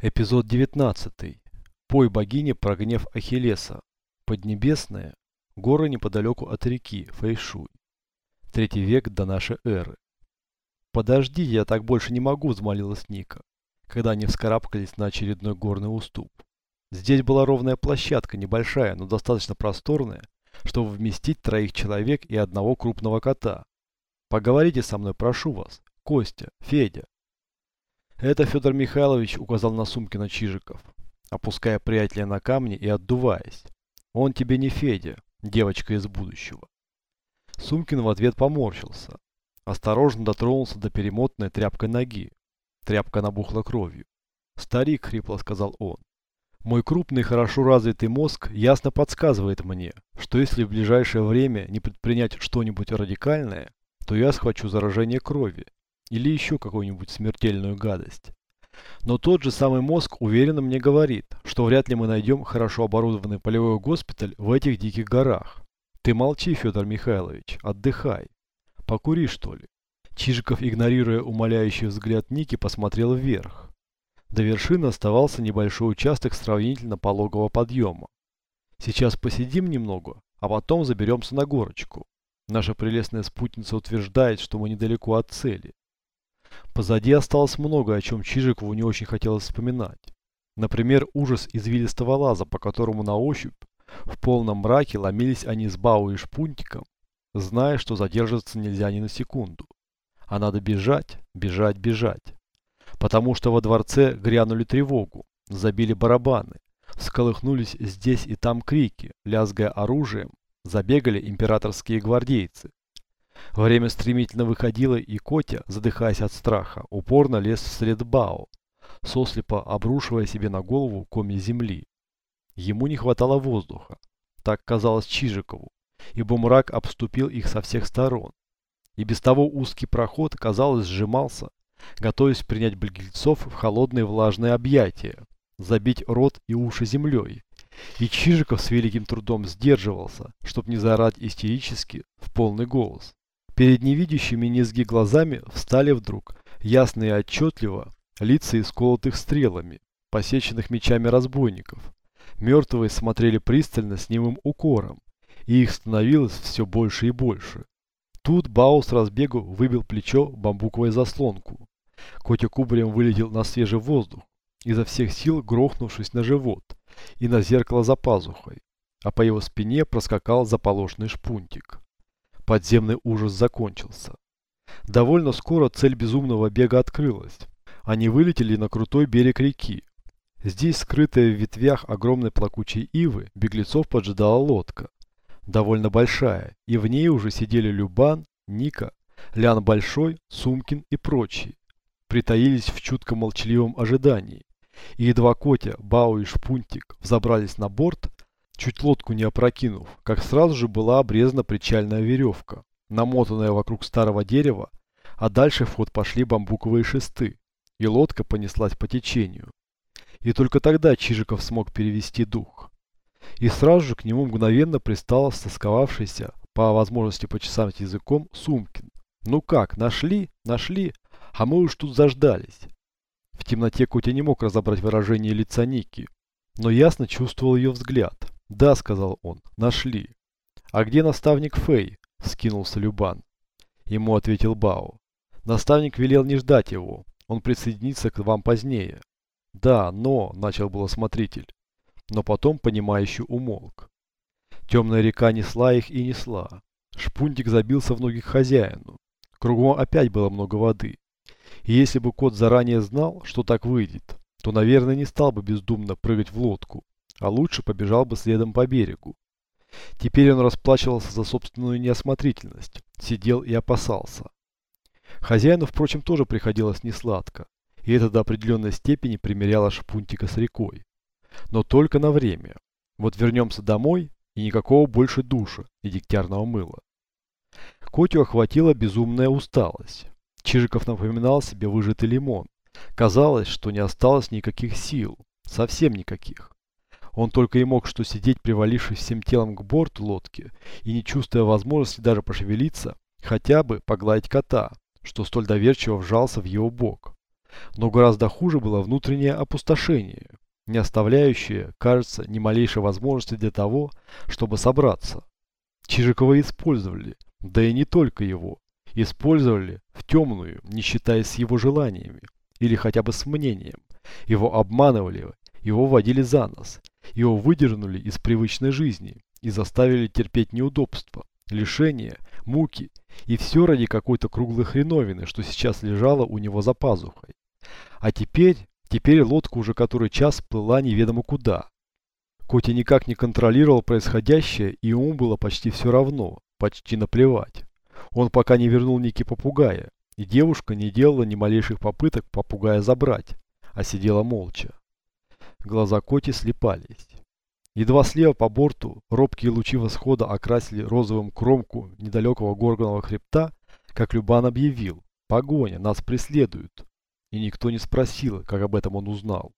Эпизод 19. Пой богине про гнев Ахиллеса. Поднебесная. Горы неподалеку от реки Фэйшуй. Третий век до нашей эры. «Подожди, я так больше не могу», – взмолилась Ника, когда они вскарабкались на очередной горный уступ. Здесь была ровная площадка, небольшая, но достаточно просторная, чтобы вместить троих человек и одного крупного кота. «Поговорите со мной, прошу вас. Костя, Федя, это Федор Михайлович указал на Сумкина Чижиков, опуская приятеля на камни и отдуваясь. Он тебе не Федя, девочка из будущего. Сумкин в ответ поморщился. Осторожно дотронулся до перемотанной тряпкой ноги. Тряпка набухла кровью. «Старик», — хрипло сказал он, — «мой крупный, хорошо развитый мозг ясно подсказывает мне, что если в ближайшее время не предпринять что-нибудь радикальное, то я схвачу заражение крови, или еще какую-нибудь смертельную гадость. Но тот же самый мозг уверенно мне говорит, что вряд ли мы найдем хорошо оборудованный полевой госпиталь в этих диких горах. Ты молчи, Федор Михайлович, отдыхай. Покури, что ли. Чижиков, игнорируя умоляющий взгляд Ники, посмотрел вверх. До вершины оставался небольшой участок сравнительно пологого подъема. Сейчас посидим немного, а потом заберемся на горочку. Наша прелестная спутница утверждает, что мы недалеко от цели. Позади осталось много, о чем Чижикову не очень хотелось вспоминать. Например, ужас извилистого лаза, по которому на ощупь в полном мраке ломились они с Бау и Шпунтиком, зная, что задержаться нельзя ни на секунду. А надо бежать, бежать, бежать. Потому что во дворце грянули тревогу, забили барабаны, всколыхнулись здесь и там крики, лязгая оружием, забегали императорские гвардейцы. Время стремительно выходило, и Котя, задыхаясь от страха, упорно лез вслед Бао, сослепо обрушивая себе на голову коми земли. Ему не хватало воздуха, так казалось Чижикову, ибо мрак обступил их со всех сторон. И без того узкий проход, казалось, сжимался, готовясь принять беглецов в холодные влажные объятия, забить рот и уши землей. И Чижиков с великим трудом сдерживался, чтобы не заорать истерически в полный голос. Перед невидящими низги глазами встали вдруг, ясно и отчетливо, лица исколотых стрелами, посеченных мечами разбойников. Мертвые смотрели пристально с немым укором, и их становилось все больше и больше. Тут Баус с разбегу выбил плечо бамбуковой заслонку. Котя кубарем вылетел на свежий воздух, изо всех сил грохнувшись на живот и на зеркало за пазухой, а по его спине проскакал заполошный шпунтик. Подземный ужас закончился. Довольно скоро цель безумного бега открылась. Они вылетели на крутой берег реки. Здесь, скрытая в ветвях огромной плакучей ивы, беглецов поджидала лодка. Довольно большая, и в ней уже сидели Любан, Ника, Лян Большой, Сумкин и прочие. Притаились в чутко молчаливом ожидании. И едва Котя, Бау и Шпунтик взобрались на борт, чуть лодку не опрокинув, как сразу же была обрезана причальная веревка, намотанная вокруг старого дерева, а дальше в ход пошли бамбуковые шесты, и лодка понеслась по течению. И только тогда Чижиков смог перевести дух. И сразу же к нему мгновенно пристал стосковавшийся, по возможности почесать языком, Сумкин. «Ну как, нашли? Нашли? А мы уж тут заждались». В темноте Котя не мог разобрать выражение лица Ники, но ясно чувствовал ее взгляд. «Да», — сказал он, — «нашли». «А где наставник Фэй?» — скинулся Любан. Ему ответил Бао. «Наставник велел не ждать его. Он присоединится к вам позднее». «Да, но...» — начал было смотритель. Но потом, понимающий, умолк. Темная река несла их и несла. Шпунтик забился в ноги к хозяину. Кругом опять было много воды. И если бы кот заранее знал, что так выйдет, то, наверное, не стал бы бездумно прыгать в лодку а лучше побежал бы следом по берегу. Теперь он расплачивался за собственную неосмотрительность, сидел и опасался. Хозяину, впрочем, тоже приходилось несладко, и это до определенной степени примеряло шпунтика с рекой. Но только на время. Вот вернемся домой, и никакого больше душа и дегтярного мыла. Котю охватила безумная усталость. Чижиков напоминал себе выжатый лимон. Казалось, что не осталось никаких сил, совсем никаких. Он только и мог что сидеть, привалившись всем телом к борту лодки и не чувствуя возможности даже пошевелиться, хотя бы погладить кота, что столь доверчиво вжался в его бок. Но гораздо хуже было внутреннее опустошение, не оставляющее, кажется, ни малейшей возможности для того, чтобы собраться. Чижикова использовали, да и не только его. Использовали в темную, не считаясь с его желаниями, или хотя бы с мнением. Его обманывали, его водили за нос, его выдернули из привычной жизни и заставили терпеть неудобства, лишения, муки и все ради какой-то круглой хреновины, что сейчас лежало у него за пазухой. А теперь, теперь лодка уже который час плыла неведомо куда. Котя никак не контролировал происходящее, и ему было почти все равно, почти наплевать. Он пока не вернул Ники попугая, и девушка не делала ни малейших попыток попугая забрать, а сидела молча. Глаза Коти слепались. Едва слева по борту робкие лучи восхода окрасили розовым кромку недалекого горного хребта, как Любан объявил. Погоня, нас преследуют. И никто не спросил, как об этом он узнал.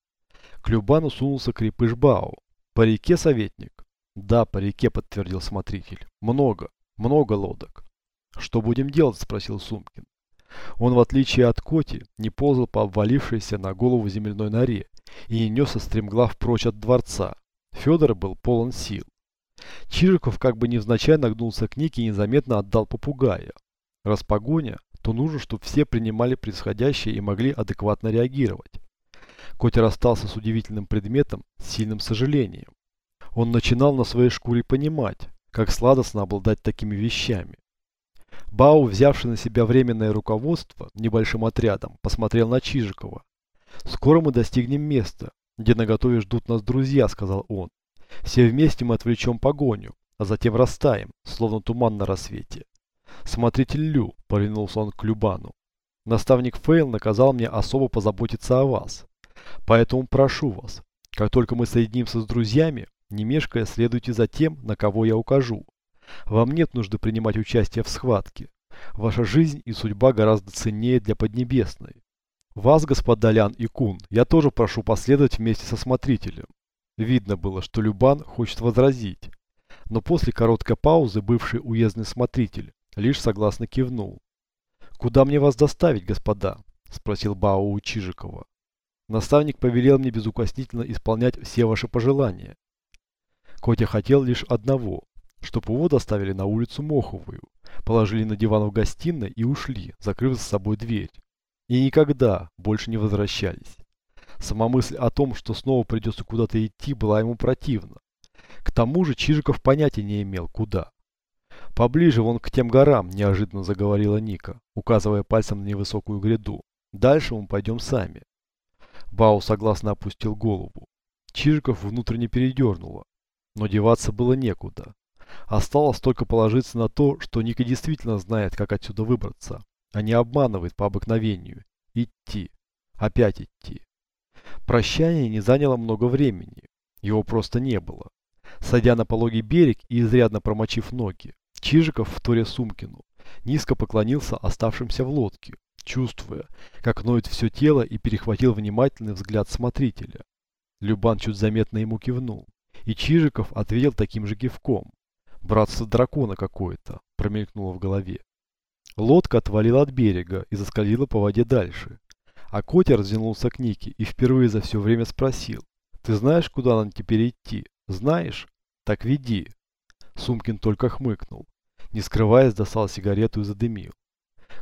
К Любану сунулся крепыш Бао. По реке, советник? Да, по реке, подтвердил смотритель. Много, много лодок. Что будем делать, спросил Сумкин. Он, в отличие от Коти, не ползал по обвалившейся на голову земляной норе и не несся стремглав прочь от дворца, Федор был полон сил. Чижиков как бы невзначай нагнулся к Нике и незаметно отдал попугая. Раз погоня, то нужно, чтобы все принимали происходящее и могли адекватно реагировать. Котя расстался с удивительным предметом с сильным сожалением. Он начинал на своей шкуре понимать, как сладостно обладать такими вещами. Бау, взявший на себя временное руководство небольшим отрядом, посмотрел на Чижикова. «Скоро мы достигнем места, где наготове ждут нас друзья», — сказал он. «Все вместе мы отвлечем погоню, а затем растаем, словно туман на рассвете». «Смотритель Лю», — повернулся он к Любану. «Наставник Фейл наказал мне особо позаботиться о вас. Поэтому прошу вас, как только мы соединимся с друзьями, не мешкая, следуйте за тем, на кого я укажу. Вам нет нужды принимать участие в схватке. Ваша жизнь и судьба гораздо ценнее для Поднебесной. Вас, господа Лян и Кун, я тоже прошу последовать вместе со смотрителем. Видно было, что Любан хочет возразить. Но после короткой паузы бывший уездный смотритель лишь согласно кивнул. «Куда мне вас доставить, господа?» – спросил Бао у Чижикова. «Наставник повелел мне безукоснительно исполнять все ваши пожелания. Котя хотел лишь одного, чтобы его доставили на улицу Моховую, положили на диван в гостиной и ушли, закрыв за собой дверь и никогда больше не возвращались. Сама мысль о том, что снова придется куда-то идти, была ему противна. К тому же Чижиков понятия не имел, куда. «Поближе вон к тем горам», – неожиданно заговорила Ника, указывая пальцем на невысокую гряду. «Дальше мы пойдем сами». Бау согласно опустил голову. Чижиков внутренне передернуло. Но деваться было некуда. Осталось только положиться на то, что Ника действительно знает, как отсюда выбраться а не обманывает по обыкновению. Идти. Опять идти. Прощание не заняло много времени. Его просто не было. Сойдя на пологий берег и изрядно промочив ноги, Чижиков, вторя Сумкину, низко поклонился оставшимся в лодке, чувствуя, как ноет все тело и перехватил внимательный взгляд смотрителя. Любан чуть заметно ему кивнул, и Чижиков ответил таким же кивком. «Братство дракона какое-то», промелькнуло в голове. Лодка отвалила от берега и заскользила по воде дальше. А Котя развернулся к Нике и впервые за все время спросил. «Ты знаешь, куда нам теперь идти? Знаешь? Так веди». Сумкин только хмыкнул. Не скрываясь, достал сигарету и задымил.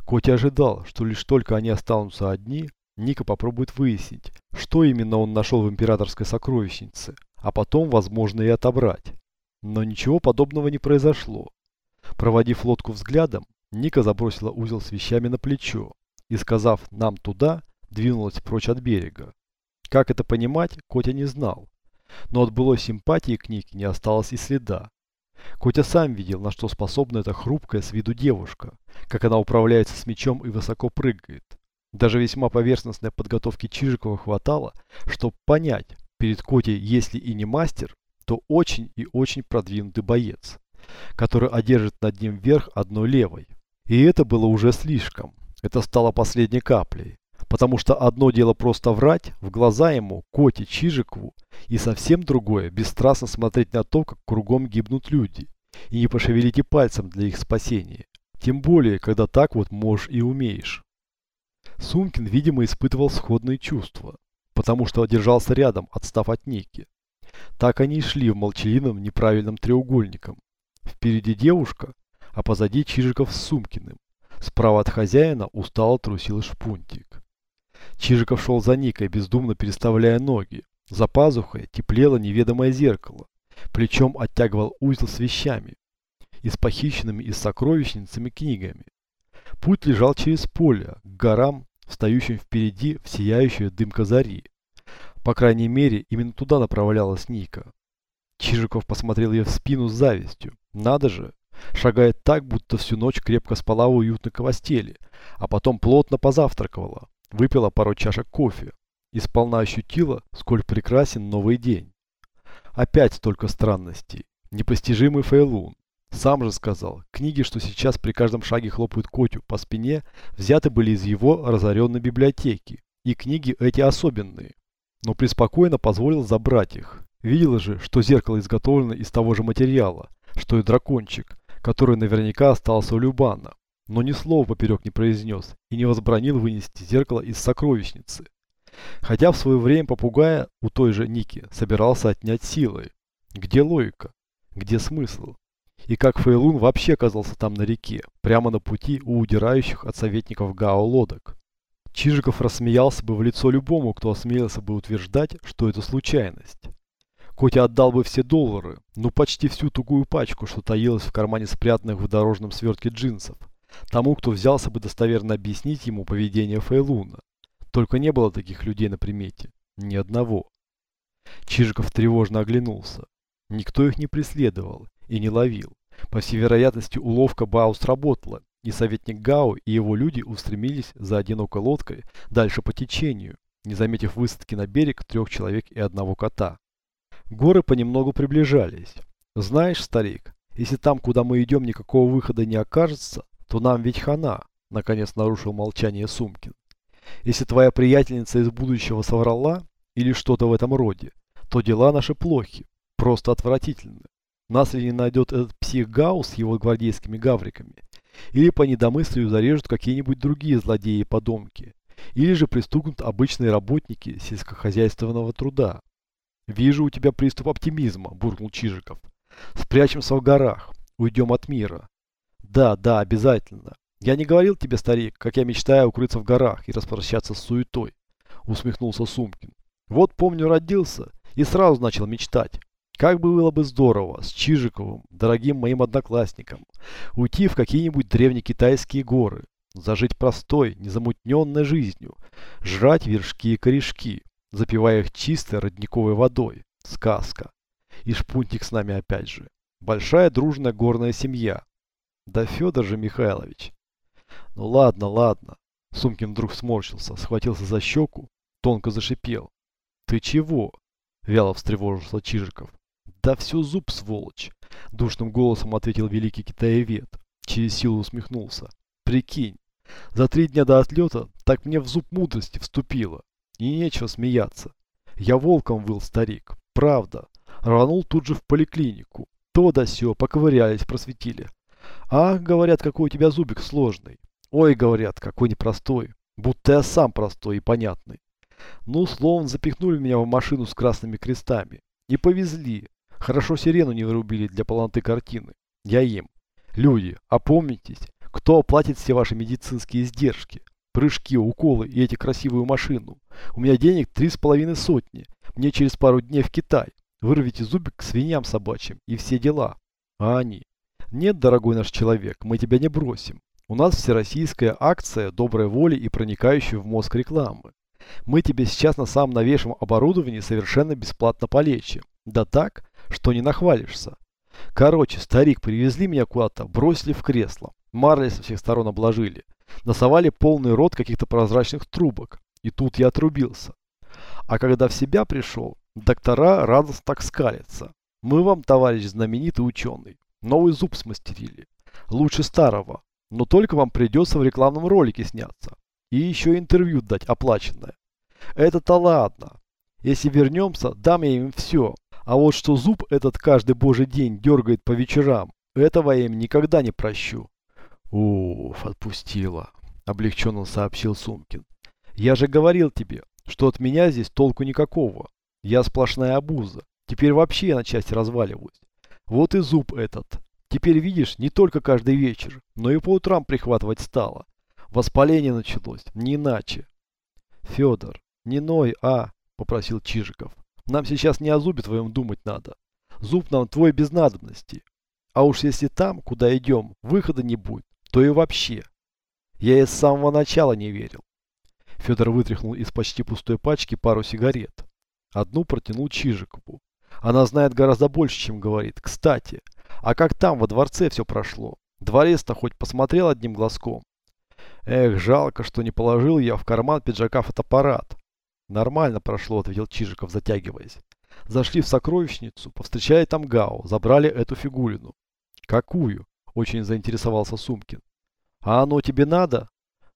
Котя ожидал, что лишь только они останутся одни, Ника попробует выяснить, что именно он нашел в императорской сокровищнице, а потом, возможно, и отобрать. Но ничего подобного не произошло. Проводив лодку взглядом, Ника забросила узел с вещами на плечо и, сказав «нам туда», двинулась прочь от берега. Как это понимать, Котя не знал. Но от былой симпатии к Нике не осталось и следа. Котя сам видел, на что способна эта хрупкая с виду девушка, как она управляется с мечом и высоко прыгает. Даже весьма поверхностной подготовки Чижикова хватало, чтобы понять, перед Котей, если и не мастер, то очень и очень продвинутый боец, который одержит над ним верх одной левой. И это было уже слишком. Это стало последней каплей. Потому что одно дело просто врать в глаза ему, Коте Чижикову, и совсем другое – бесстрастно смотреть на то, как кругом гибнут люди, и не пошевелить и пальцем для их спасения. Тем более, когда так вот можешь и умеешь. Сумкин, видимо, испытывал сходные чувства, потому что держался рядом, отстав от Ники. Так они и шли в молчаливом неправильном треугольником. Впереди девушка, а позади Чижиков с Сумкиным. Справа от хозяина устало трусил шпунтик. Чижиков шел за Никой, бездумно переставляя ноги. За пазухой теплело неведомое зеркало. Плечом оттягивал узел с вещами и с похищенными из сокровищницами книгами. Путь лежал через поле, к горам, встающим впереди в сияющую дымка зари. По крайней мере, именно туда направлялась Ника. Чижиков посмотрел ей в спину с завистью. Надо же, шагает так, будто всю ночь крепко спала в уютной постели, а потом плотно позавтракала, выпила пару чашек кофе и сполна ощутила, сколь прекрасен новый день. Опять столько странностей. Непостижимый Фейлун. Сам же сказал, книги, что сейчас при каждом шаге хлопают Котю по спине, взяты были из его разоренной библиотеки. И книги эти особенные. Но преспокойно позволил забрать их. Видела же, что зеркало изготовлено из того же материала, что и дракончик, который наверняка остался у Любана. Но ни слова поперек не произнес и не возбранил вынести зеркало из сокровищницы. Хотя в свое время попугая у той же Ники собирался отнять силой. Где логика? Где смысл? И как Фейлун вообще оказался там на реке, прямо на пути у удирающих от советников Гао лодок? Чижиков рассмеялся бы в лицо любому, кто осмелился бы утверждать, что это случайность. Котя отдал бы все доллары, ну почти всю тугую пачку, что таилась в кармане спрятанных в дорожном свертке джинсов, тому, кто взялся бы достоверно объяснить ему поведение Фейлуна. Только не было таких людей на примете. Ни одного. Чижиков тревожно оглянулся. Никто их не преследовал и не ловил. По всей вероятности, уловка Бау сработала, и советник Гао и его люди устремились за одинокой лодкой дальше по течению, не заметив высадки на берег трех человек и одного кота. Горы понемногу приближались. «Знаешь, старик, если там, куда мы идем, никакого выхода не окажется, то нам ведь хана», — наконец нарушил молчание Сумкин. Если твоя приятельница из будущего соврала, или что-то в этом роде, то дела наши плохи, просто отвратительны. Нас ли не найдет этот псих Гаус с его гвардейскими гавриками, или по недомыслию зарежут какие-нибудь другие злодеи и подонки, или же пристукнут обычные работники сельскохозяйственного труда. «Вижу у тебя приступ оптимизма», – буркнул Чижиков. «Спрячемся в горах, уйдем от мира». «Да, да, обязательно. «Я не говорил тебе, старик, как я мечтаю укрыться в горах и распрощаться с суетой», усмехнулся Сумкин. «Вот помню, родился и сразу начал мечтать. Как бы было бы здорово с Чижиковым, дорогим моим одноклассником, уйти в какие-нибудь древнекитайские горы, зажить простой, незамутненной жизнью, жрать вершки и корешки, запивая их чистой родниковой водой. Сказка. И шпунтик с нами опять же. Большая дружная горная семья. Да Федор же Михайлович, ну ладно, ладно. Сумкин вдруг сморщился, схватился за щеку, тонко зашипел. Ты чего? Вяло встревожился Чижиков. Да все зуб, сволочь. Душным голосом ответил великий китаевед. Через силу усмехнулся. Прикинь, за три дня до отлета так мне в зуб мудрости вступило. И нечего смеяться. Я волком был, старик. Правда. Рванул тут же в поликлинику. То да сё, поковырялись, просветили. А, говорят, какой у тебя зубик сложный. Ой, говорят, какой непростой. Будто я сам простой и понятный. Ну, словом, запихнули меня в машину с красными крестами. И повезли. Хорошо сирену не вырубили для полноты картины. Я им. Люди, опомнитесь, кто оплатит все ваши медицинские издержки? Прыжки, уколы и эти красивую машину. У меня денег три с половиной сотни. Мне через пару дней в Китай. Вырвите зубик к свиньям собачьим и все дела. А они? Нет, дорогой наш человек, мы тебя не бросим. У нас всероссийская акция доброй воли и проникающей в мозг рекламы. Мы тебе сейчас на самом новейшем оборудовании совершенно бесплатно полечим. Да так, что не нахвалишься. Короче, старик, привезли меня куда-то, бросили в кресло. Марли со всех сторон обложили. Насовали полный рот каких-то прозрачных трубок. И тут я отрубился. А когда в себя пришел, доктора радостно так скалятся. Мы вам, товарищ знаменитый ученый, новый зуб смастерили. Лучше старого. Но только вам придется в рекламном ролике сняться. И еще интервью дать оплаченное. Это-то ладно. Если вернемся, дам я им все. А вот что зуб этот каждый божий день дергает по вечерам, этого я им никогда не прощу. Уф, отпустила. облегченно сообщил Сумкин. Я же говорил тебе, что от меня здесь толку никакого. Я сплошная обуза. Теперь вообще я на части разваливаюсь. Вот и зуб этот. Теперь видишь, не только каждый вечер, но и по утрам прихватывать стало. Воспаление началось, не иначе. Федор, не ной, а, попросил Чижиков. Нам сейчас не о зубе твоем думать надо. Зуб нам твой без надобности. А уж если там, куда идем, выхода не будет, то и вообще. Я и с самого начала не верил. Федор вытряхнул из почти пустой пачки пару сигарет. Одну протянул Чижикову. Она знает гораздо больше, чем говорит. Кстати, а как там, во дворце все прошло? Дворец-то хоть посмотрел одним глазком. Эх, жалко, что не положил я в карман пиджака фотоаппарат. Нормально прошло, ответил Чижиков, затягиваясь. Зашли в сокровищницу, повстречали там Гао, забрали эту фигулину. Какую? Очень заинтересовался Сумкин. А оно тебе надо?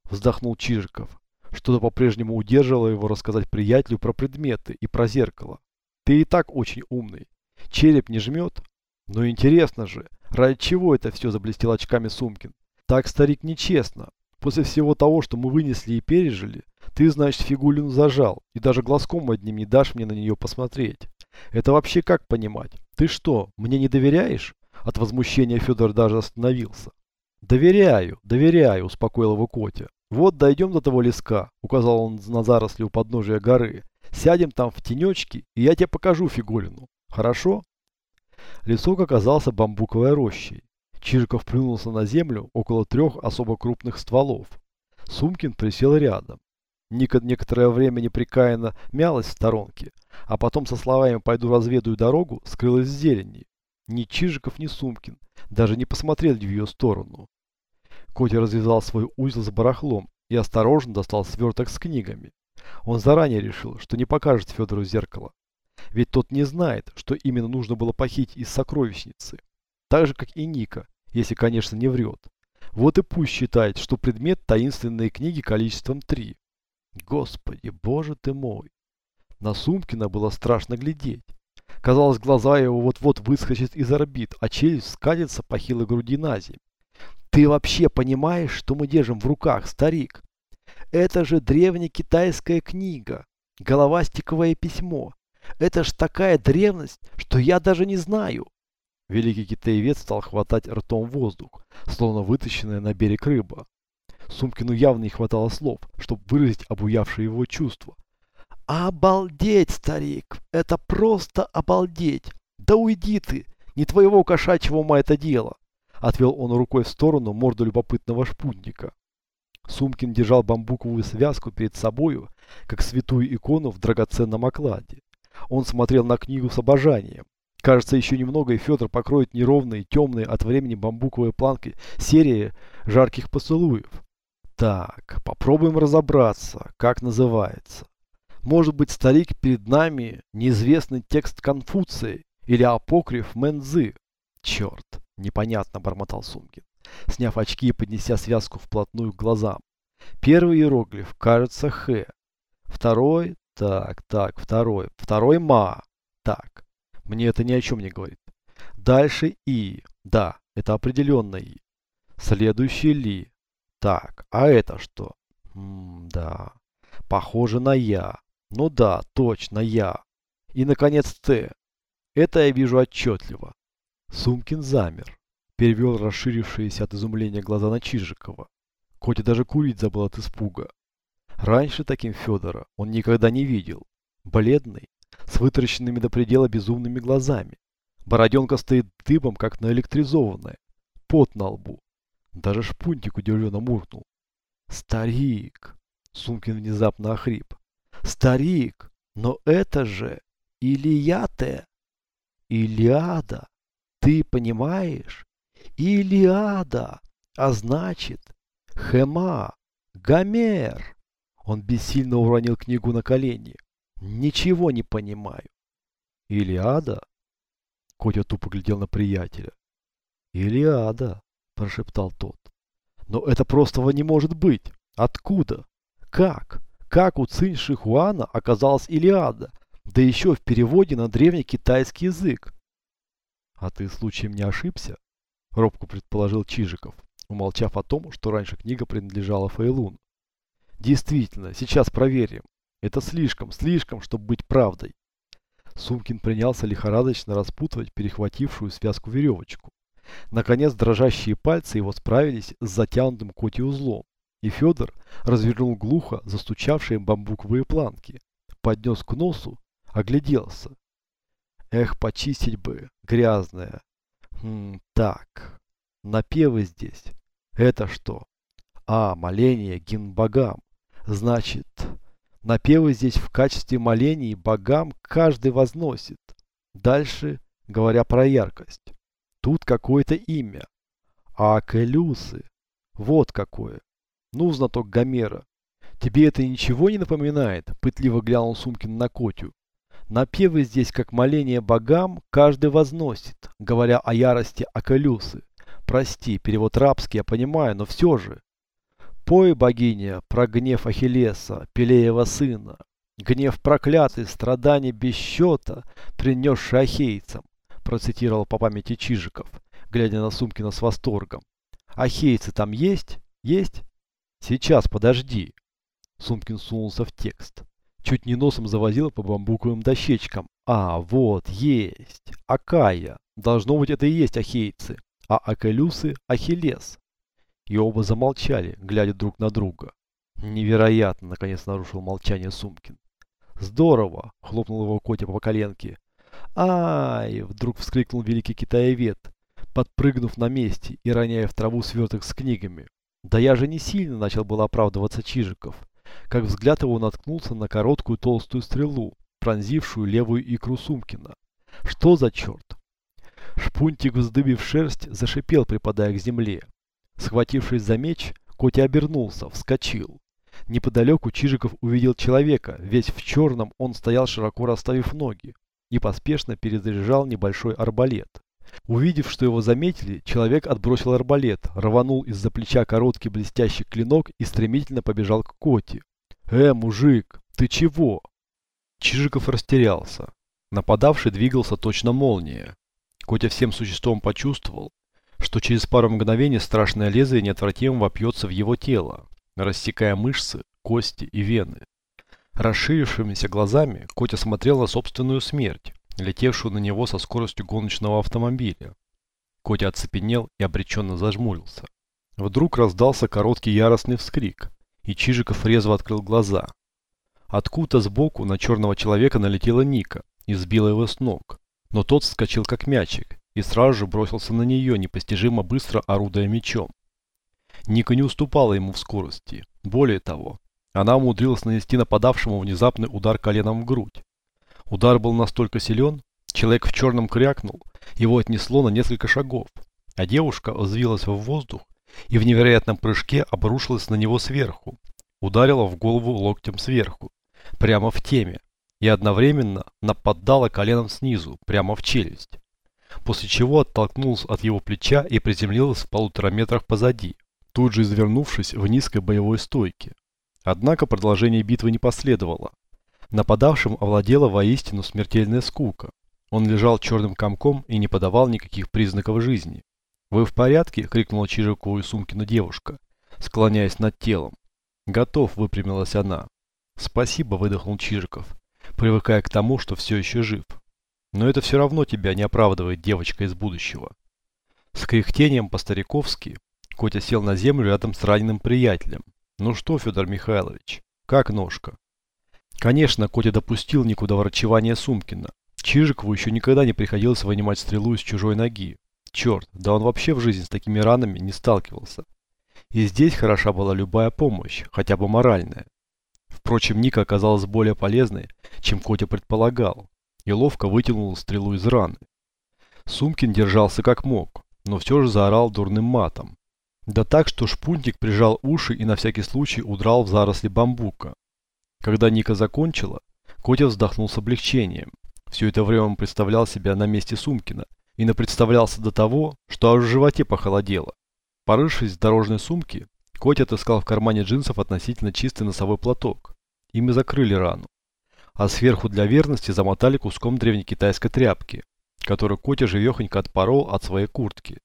Вздохнул Чижиков. Что-то по-прежнему удерживало его рассказать приятелю про предметы и про зеркало. Ты и так очень умный. Череп не жмет? Но интересно же, ради чего это все заблестел очками Сумкин? Так, старик, нечестно. После всего того, что мы вынесли и пережили, ты, значит, фигулину зажал, и даже глазком одним не дашь мне на нее посмотреть. Это вообще как понимать? Ты что, мне не доверяешь? От возмущения Федор даже остановился. Доверяю, доверяю, успокоил его Котя. Вот дойдем до того леска, указал он на заросли у подножия горы. Сядем там в тенечке, и я тебе покажу фигулину. Хорошо? Лесок оказался бамбуковой рощей. Чижиков плюнулся на землю около трех особо крупных стволов. Сумкин присел рядом. Ника некоторое время непрекаянно мялась в сторонке, а потом со словами «пойду разведаю дорогу» скрылась в зелени. Ни Чижиков, ни Сумкин даже не посмотрели в ее сторону. Котя развязал свой узел с барахлом и осторожно достал сверток с книгами. Он заранее решил, что не покажет Федору зеркало. Ведь тот не знает, что именно нужно было похитить из сокровищницы. Так же, как и Ника, если, конечно, не врет. Вот и пусть считает, что предмет таинственной книги количеством три. Господи, боже ты мой! На Сумкина было страшно глядеть. Казалось, глаза его вот-вот выскочат из орбит, а челюсть скатится по хилой груди на землю. Ты вообще понимаешь, что мы держим в руках, старик? Это же древнекитайская книга, головастиковое письмо. Это ж такая древность, что я даже не знаю. Великий китаевец стал хватать ртом воздух, словно вытащенная на берег рыба. Сумкину явно не хватало слов, чтобы выразить обуявшие его чувства. «Обалдеть, старик! Это просто обалдеть! Да уйди ты! Не твоего кошачьего ума это дело!» Отвел он рукой в сторону морду любопытного шпутника. Сумкин держал бамбуковую связку перед собою, как святую икону в драгоценном окладе. Он смотрел на книгу с обожанием. Кажется, еще немного, и Федор покроет неровные, темные от времени бамбуковые планки серии жарких поцелуев. Так, попробуем разобраться, как называется. Может быть, старик перед нами неизвестный текст Конфуции или апокриф Мэнзы. Черт, непонятно, бормотал Сумкин, сняв очки и поднеся связку вплотную к глазам. Первый иероглиф, кажется, Х. Второй, так, так, второй. Второй ма. Так. Мне это ни о чем не говорит. Дальше и. Да, это определенно и. Следующий ли. Так, а это что? М да. Похоже на я. Ну да, точно я. И, наконец, Т. Это я вижу отчетливо. Сумкин замер. Перевел расширившиеся от изумления глаза на Чижикова. Котя даже курить забыл от испуга. Раньше таким Федора он никогда не видел. Бледный, с вытаращенными до предела безумными глазами. Бороденка стоит дыбом, как наэлектризованная. Пот на лбу. Даже шпунтик удивленно муркнул. «Старик!» Сумкин внезапно охрип. «Старик! Но это же Илията! Илиада! Ты понимаешь? Илиада! А значит, Хема! Гомер!» Он бессильно уронил книгу на колени. Ничего не понимаю. Илиада? Котя тупо глядел на приятеля. Илиада, прошептал тот. Но это просто не может быть. Откуда? Как? Как у Цинь Шихуана оказалась Илиада? Да еще в переводе на древний китайский язык. А ты случаем не ошибся? Робко предположил Чижиков. умолчав о том, что раньше книга принадлежала Фейлуну. Действительно, сейчас проверим. Это слишком, слишком, чтобы быть правдой. Сумкин принялся лихорадочно распутывать перехватившую связку веревочку. Наконец дрожащие пальцы его справились с затянутым коти узлом, и Федор развернул глухо застучавшие бамбуковые планки, поднес к носу, огляделся. Эх, почистить бы, грязная. Хм, так, напевы здесь. Это что? А, моление, гимн богам. Значит, напевы здесь в качестве молений богам каждый возносит. Дальше, говоря про яркость. Тут какое-то имя. Акелюсы. Вот какое. Ну, знаток Гомера. Тебе это ничего не напоминает? Пытливо глянул Сумкин на Котю. Напевы здесь, как моление богам, каждый возносит, говоря о ярости Акелюсы. Прости, перевод рабский, я понимаю, но все же. Пой, богиня, про гнев Ахиллеса, Пелеева сына, гнев проклятый, страдания без счета, принесший ахейцам, процитировал по памяти Чижиков, глядя на Сумкина с восторгом. Ахейцы там есть? Есть? Сейчас, подожди. Сумкин сунулся в текст. Чуть не носом завозила по бамбуковым дощечкам. А, вот, есть. Акая. Должно быть, это и есть ахейцы. А Акелюсы – Ахиллес. И оба замолчали, глядя друг на друга. Невероятно, наконец нарушил молчание Сумкин. Здорово, хлопнул его Котя по коленке. Ай, вдруг вскрикнул великий китаевед, подпрыгнув на месте и роняя в траву сверток с книгами. Да я же не сильно начал было оправдываться Чижиков, как взгляд его наткнулся на короткую толстую стрелу, пронзившую левую икру Сумкина. Что за черт? Шпунтик, вздыбив шерсть, зашипел, припадая к земле. Схватившись за меч, Котя обернулся, вскочил. Неподалеку Чижиков увидел человека, весь в черном он стоял широко расставив ноги и поспешно перезаряжал небольшой арбалет. Увидев, что его заметили, человек отбросил арбалет, рванул из-за плеча короткий блестящий клинок и стремительно побежал к Коте. «Э, мужик, ты чего?» Чижиков растерялся. Нападавший двигался точно молния. Котя всем существом почувствовал, что через пару мгновений страшное лезвие неотвратимо вопьется в его тело, рассекая мышцы, кости и вены. Расширившимися глазами Котя смотрел на собственную смерть, летевшую на него со скоростью гоночного автомобиля. Котя оцепенел и обреченно зажмурился. Вдруг раздался короткий яростный вскрик, и Чижиков резво открыл глаза. Откуда сбоку на черного человека налетела Ника и сбила его с ног но тот вскочил как мячик и сразу же бросился на нее, непостижимо быстро орудуя мечом. Ника не уступала ему в скорости. Более того, она умудрилась нанести нападавшему внезапный удар коленом в грудь. Удар был настолько силен, человек в черном крякнул, его отнесло на несколько шагов, а девушка взвилась в воздух и в невероятном прыжке обрушилась на него сверху, ударила в голову локтем сверху, прямо в теме, и одновременно нападала коленом снизу, прямо в челюсть. После чего оттолкнулась от его плеча и приземлилась в полутора метрах позади, тут же извернувшись в низкой боевой стойке. Однако продолжение битвы не последовало. Нападавшим овладела воистину смертельная скука. Он лежал черным комком и не подавал никаких признаков жизни. «Вы в порядке?» – крикнула Чижикову Сумкина девушка, склоняясь над телом. «Готов», – выпрямилась она. «Спасибо», – выдохнул Чижиков привыкая к тому, что все еще жив. Но это все равно тебя не оправдывает девочка из будущего. С кряхтением по-стариковски Котя сел на землю рядом с раненым приятелем. Ну что, Федор Михайлович, как ножка? Конечно, Котя допустил никуда врачевания Сумкина. Чижикову еще никогда не приходилось вынимать стрелу из чужой ноги. Черт, да он вообще в жизни с такими ранами не сталкивался. И здесь хороша была любая помощь, хотя бы моральная. Впрочем, Ника оказалась более полезной, чем Котя предполагал, и ловко вытянул стрелу из раны. Сумкин держался как мог, но все же заорал дурным матом. Да так, что шпунтик прижал уши и на всякий случай удрал в заросли бамбука. Когда Ника закончила, Котя вздохнул с облегчением. Все это время он представлял себя на месте Сумкина и напредставлялся до того, что аж в животе похолодело. Порывшись в дорожной сумке, Котя отыскал в кармане джинсов относительно чистый носовой платок. Им и закрыли рану. А сверху для верности замотали куском древнекитайской тряпки, которую Котя живехонько отпорол от своей куртки.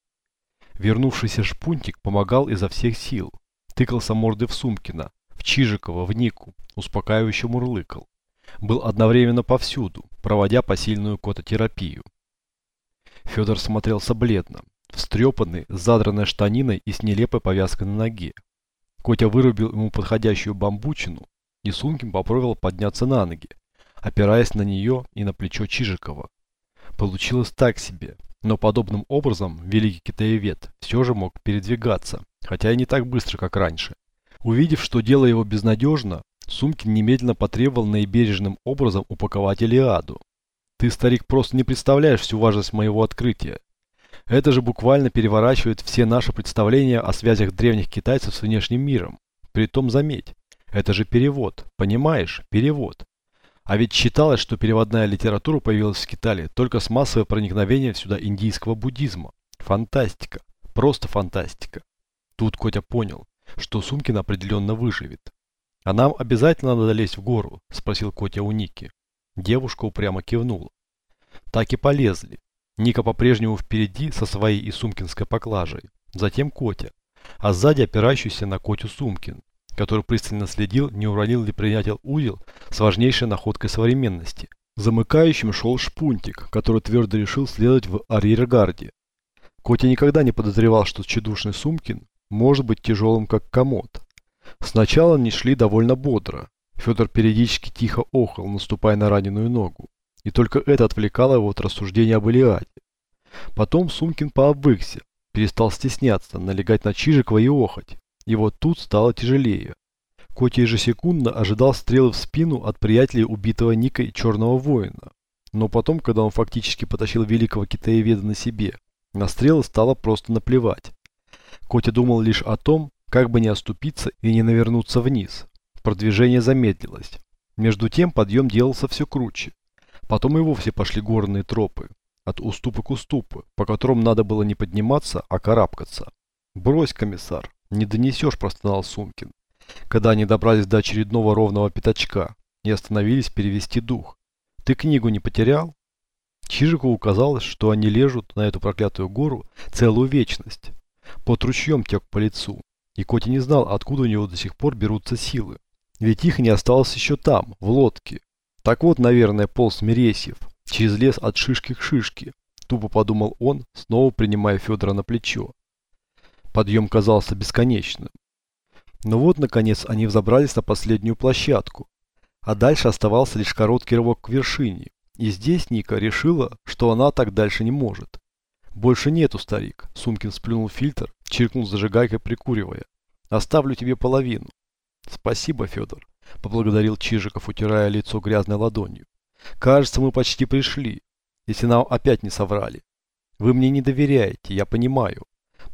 Вернувшийся шпунтик помогал изо всех сил. Тыкался мордой в Сумкина, в Чижикова, в Нику, успокаивающе мурлыкал. Был одновременно повсюду, проводя посильную кототерапию. Федор смотрелся бледно, встрепанный, с задранной штаниной и с нелепой повязкой на ноге. Котя вырубил ему подходящую бамбучину, и Сумкин попробовал подняться на ноги, опираясь на нее и на плечо Чижикова. Получилось так себе, но подобным образом великий китаевед все же мог передвигаться, хотя и не так быстро, как раньше. Увидев, что дело его безнадежно, Сумкин немедленно потребовал наибережным образом упаковать Илиаду. «Ты, старик, просто не представляешь всю важность моего открытия. Это же буквально переворачивает все наши представления о связях древних китайцев с внешним миром. Притом, заметь, это же перевод, понимаешь, перевод. А ведь считалось, что переводная литература появилась в Китае только с массовым проникновением сюда индийского буддизма. Фантастика. Просто фантастика. Тут Котя понял, что Сумкин определенно выживет. «А нам обязательно надо лезть в гору?» – спросил Котя у Ники. Девушка упрямо кивнула. Так и полезли. Ника по-прежнему впереди со своей и Сумкинской поклажей. Затем Котя, а сзади опирающийся на Котю Сумкин который пристально следил, не уронил ли принятел узел с важнейшей находкой современности. Замыкающим шел Шпунтик, который твердо решил следовать в арьергарде. Котя никогда не подозревал, что тщедушный Сумкин может быть тяжелым, как комод. Сначала они шли довольно бодро. Федор периодически тихо охал, наступая на раненую ногу. И только это отвлекало его от рассуждения об Илиаде. Потом Сумкин пообвыкся, перестал стесняться, налегать на Чижикова и охоть. И вот тут стало тяжелее. Котя ежесекундно ожидал стрелы в спину от приятелей убитого Никой Черного Воина. Но потом, когда он фактически потащил великого китаеведа на себе, на стрелы стало просто наплевать. Котя думал лишь о том, как бы не оступиться и не навернуться вниз. Продвижение замедлилось. Между тем подъем делался все круче. Потом и вовсе пошли горные тропы, от уступа к уступу, по которым надо было не подниматься, а карабкаться. «Брось, комиссар!» «Не донесешь», – простонал Сумкин. Когда они добрались до очередного ровного пятачка и остановились перевести дух. «Ты книгу не потерял?» Чижикову казалось, что они лежат на эту проклятую гору целую вечность. Под ручьем тек по лицу, и Котя не знал, откуда у него до сих пор берутся силы. Ведь их не осталось еще там, в лодке. Так вот, наверное, полз Мересьев, через лес от шишки к шишке. Тупо подумал он, снова принимая Федора на плечо. Подъем казался бесконечным. Но вот, наконец, они взобрались на последнюю площадку. А дальше оставался лишь короткий рывок к вершине. И здесь Ника решила, что она так дальше не может. «Больше нету, старик», — Сумкин сплюнул фильтр, чиркнул зажигалкой, прикуривая. «Оставлю тебе половину». «Спасибо, Федор», — поблагодарил Чижиков, утирая лицо грязной ладонью. «Кажется, мы почти пришли, если нам опять не соврали. Вы мне не доверяете, я понимаю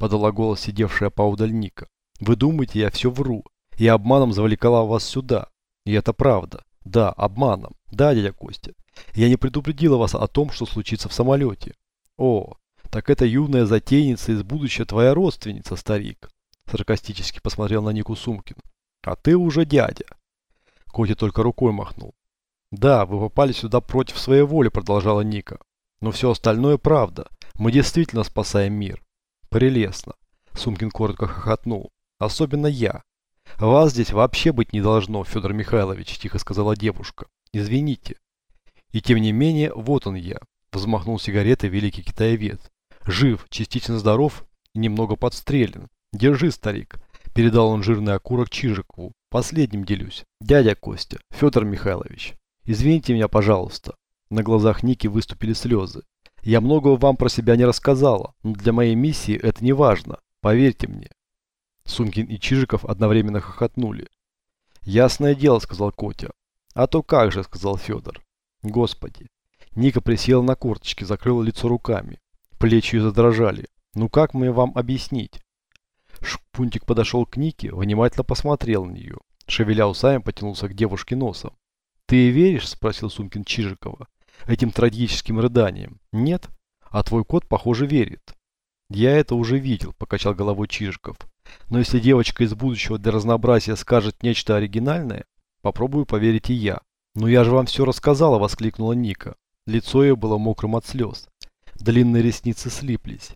подала голос сидевшая поудаль Ника. Вы думаете, я все вру. Я обманом завлекала вас сюда. И это правда. Да, обманом. Да, дядя Костя. Я не предупредила вас о том, что случится в самолете. О, так это юная затейница из будущего твоя родственница, старик. Саркастически посмотрел на Нику Сумкин. А ты уже дядя. Котя только рукой махнул. Да, вы попали сюда против своей воли, продолжала Ника. Но все остальное правда. Мы действительно спасаем мир. Прелестно. Сумкин коротко хохотнул. Особенно я. Вас здесь вообще быть не должно, Федор Михайлович, тихо сказала девушка. Извините. И тем не менее, вот он я. Взмахнул сигаретой великий китаевед. Жив, частично здоров и немного подстрелен. Держи, старик. Передал он жирный окурок Чижикову. Последним делюсь. Дядя Костя, Федор Михайлович. Извините меня, пожалуйста. На глазах Ники выступили слезы. Я многого вам про себя не рассказала, но для моей миссии это не важно, поверьте мне. Сумкин и Чижиков одновременно хохотнули. «Ясное дело», — сказал Котя. «А то как же», — сказал Федор. «Господи». Ника присела на корточки, закрыла лицо руками. Плечи ее задрожали. «Ну как мне вам объяснить?» Шпунтик подошел к Нике, внимательно посмотрел на нее. Шевеля усами, потянулся к девушке носом. «Ты веришь?» – спросил Сумкин Чижикова этим трагическим рыданием? Нет? А твой кот, похоже, верит. Я это уже видел, покачал головой Чижиков. Но если девочка из будущего для разнообразия скажет нечто оригинальное, попробую поверить и я. «Ну я же вам все рассказала!» – воскликнула Ника. Лицо ее было мокрым от слез. Длинные ресницы слиплись.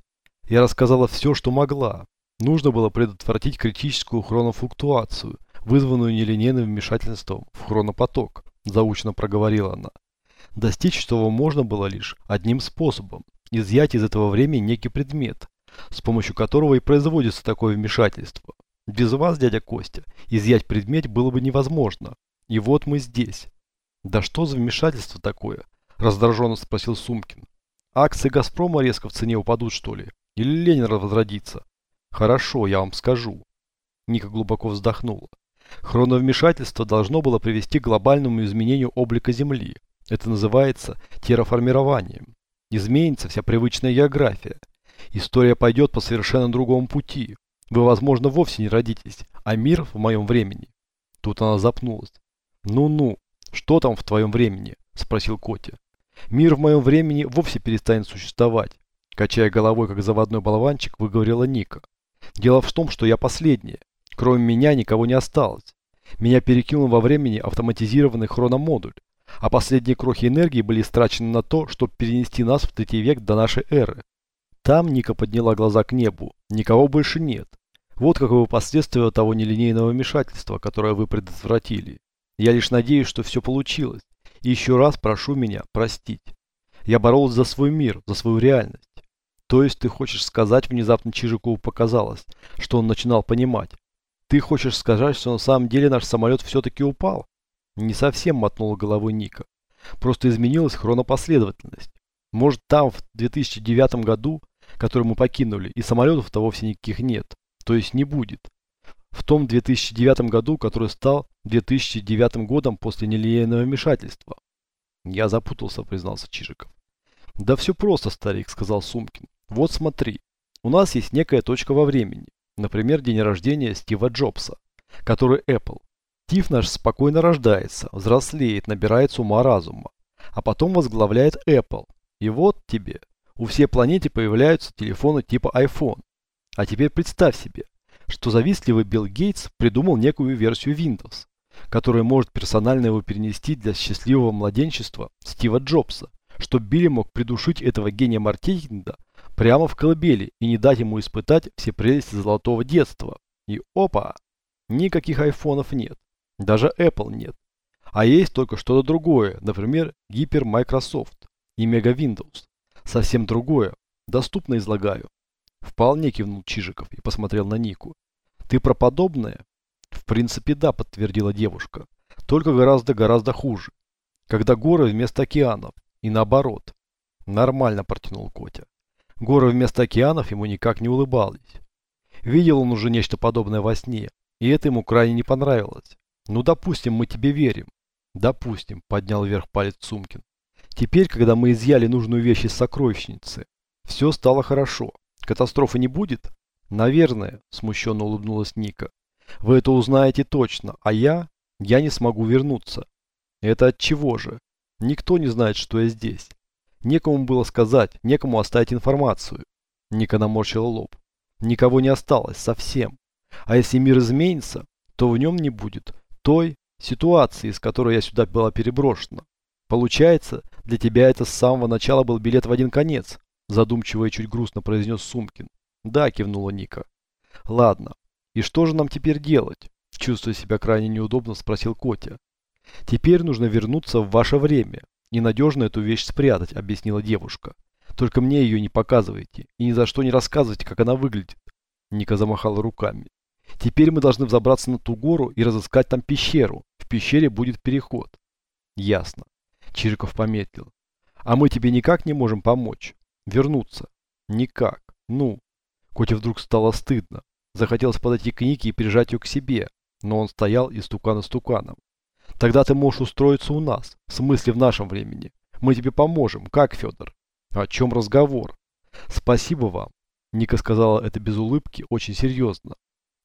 Я рассказала все, что могла. Нужно было предотвратить критическую хронофлуктуацию, вызванную нелинейным вмешательством в хронопоток, заучно проговорила она. Достичь этого можно было лишь одним способом – изъять из этого времени некий предмет, с помощью которого и производится такое вмешательство. Без вас, дядя Костя, изъять предмет было бы невозможно. И вот мы здесь. Да что за вмешательство такое? Раздраженно спросил Сумкин. Акции Газпрома резко в цене упадут, что ли? Или Ленин возродится? Хорошо, я вам скажу. Ника глубоко вздохнула. Хроновмешательство должно было привести к глобальному изменению облика Земли. Это называется терраформированием. Изменится вся привычная география. История пойдет по совершенно другому пути. Вы, возможно, вовсе не родитесь, а мир в моем времени. Тут она запнулась. Ну-ну, что там в твоем времени? Спросил Котя. Мир в моем времени вовсе перестанет существовать. Качая головой, как заводной болванчик, выговорила Ника. Дело в том, что я последняя. Кроме меня никого не осталось. Меня перекинул во времени автоматизированный хрономодуль, а последние крохи энергии были истрачены на то, чтобы перенести нас в третий век до нашей эры. Там Ника подняла глаза к небу. Никого больше нет. Вот каковы последствия того нелинейного вмешательства, которое вы предотвратили. Я лишь надеюсь, что все получилось. И еще раз прошу меня простить. Я боролась за свой мир, за свою реальность. То есть ты хочешь сказать, внезапно Чижикову показалось, что он начинал понимать. Ты хочешь сказать, что на самом деле наш самолет все-таки упал? Не совсем мотнула головой Ника. Просто изменилась хронопоследовательность. Может там в 2009 году, который мы покинули, и самолетов-то вовсе никаких нет. То есть не будет. В том 2009 году, который стал 2009 годом после нелинейного вмешательства. Я запутался, признался Чижиков. Да все просто, старик, сказал Сумкин. Вот смотри, у нас есть некая точка во времени, например, день рождения Стива Джобса, который Apple. Стив наш спокойно рождается, взрослеет, набирается ума-разума, а потом возглавляет Apple. И вот тебе, у всей планеты появляются телефоны типа iPhone. А теперь представь себе, что завистливый Билл Гейтс придумал некую версию Windows, которая может персонально его перенести для счастливого младенчества Стива Джобса, чтобы Билли мог придушить этого гения маркетинга прямо в колыбели и не дать ему испытать все прелести золотого детства. И опа! Никаких айфонов нет. Даже Apple нет. А есть только что-то другое, например, Гипер Microsoft и Мега Windows. Совсем другое. Доступно излагаю. Вполне кивнул Чижиков и посмотрел на Нику. Ты про подобное? В принципе, да, подтвердила девушка. Только гораздо-гораздо хуже. Когда горы вместо океанов. И наоборот. Нормально протянул Котя. Горы вместо океанов ему никак не улыбались. Видел он уже нечто подобное во сне, и это ему крайне не понравилось. Ну, допустим, мы тебе верим. Допустим, поднял вверх палец Сумкин. Теперь, когда мы изъяли нужную вещь из сокровищницы, все стало хорошо. Катастрофы не будет? Наверное, смущенно улыбнулась Ника. Вы это узнаете точно, а я? Я не смогу вернуться. Это от чего же? Никто не знает, что я здесь. Некому было сказать, некому оставить информацию. Ника наморщила лоб. Никого не осталось, совсем. А если мир изменится, то в нем не будет той ситуации, с которой я сюда была переброшена. Получается, для тебя это с самого начала был билет в один конец, задумчиво и чуть грустно произнес Сумкин. Да, кивнула Ника. Ладно, и что же нам теперь делать? Чувствуя себя крайне неудобно, спросил Котя. Теперь нужно вернуться в ваше время. Ненадежно эту вещь спрятать, объяснила девушка. Только мне ее не показывайте и ни за что не рассказывайте, как она выглядит. Ника замахала руками. Теперь мы должны взобраться на ту гору и разыскать там пещеру. В пещере будет переход. Ясно. Чириков помедлил. А мы тебе никак не можем помочь. Вернуться. Никак. Ну. Коте вдруг стало стыдно. Захотелось подойти к Нике и прижать ее к себе. Но он стоял и стукан стуканом. Тогда ты можешь устроиться у нас. В смысле в нашем времени. Мы тебе поможем. Как, Федор? О чем разговор? Спасибо вам. Ника сказала это без улыбки, очень серьезно.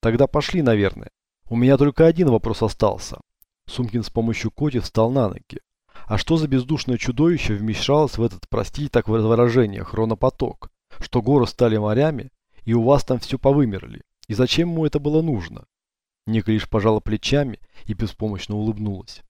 Тогда пошли, наверное. У меня только один вопрос остался. Сумкин с помощью Коти встал на ноги. А что за бездушное чудовище вмешалось в этот, простите так выражение, хронопоток? Что горы стали морями, и у вас там все повымерли. И зачем ему это было нужно? Ника лишь пожала плечами и беспомощно улыбнулась.